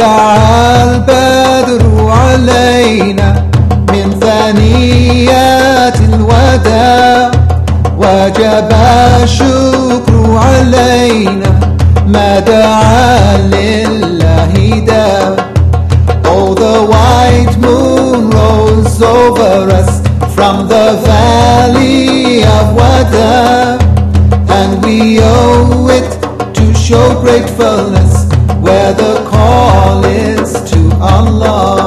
طلع البدر علينا من ثنيات الوداع وجب الشكر علينا ما دعا لله داع Oh, the white moon rose over us from the valley of Wada, and we owe it to show gratefulness where the call is to Allah.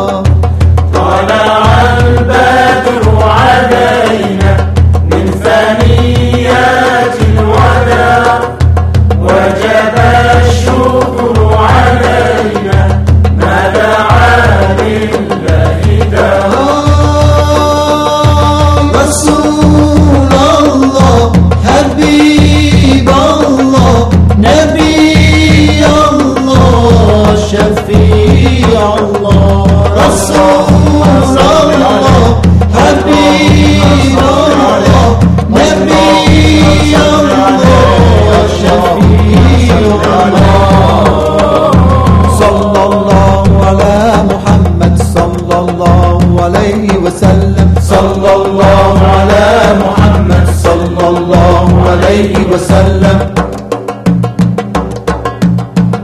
وسلم.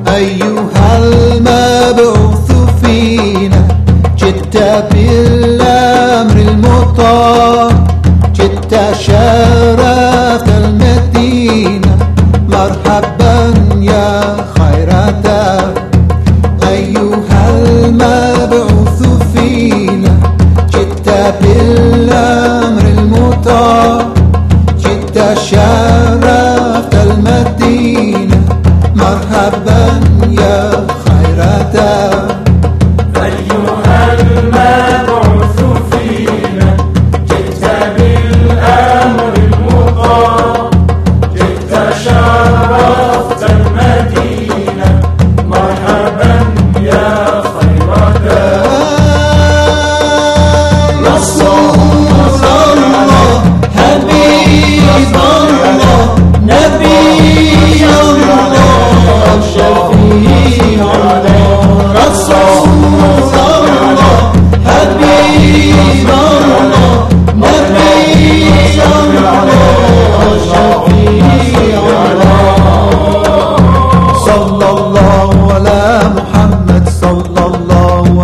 أيها المبعوث فينا جئت بالأمر مرحبا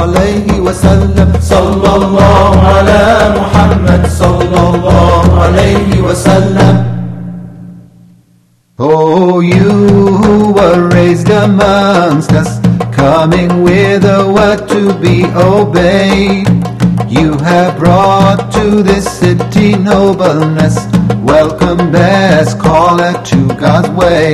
عليه وسلم صلى الله على محمد صلى الله عليه وسلم Oh, you who were raised amongst us, coming with a word to be obeyed. You have brought to this city nobleness. Welcome, best caller to God's way.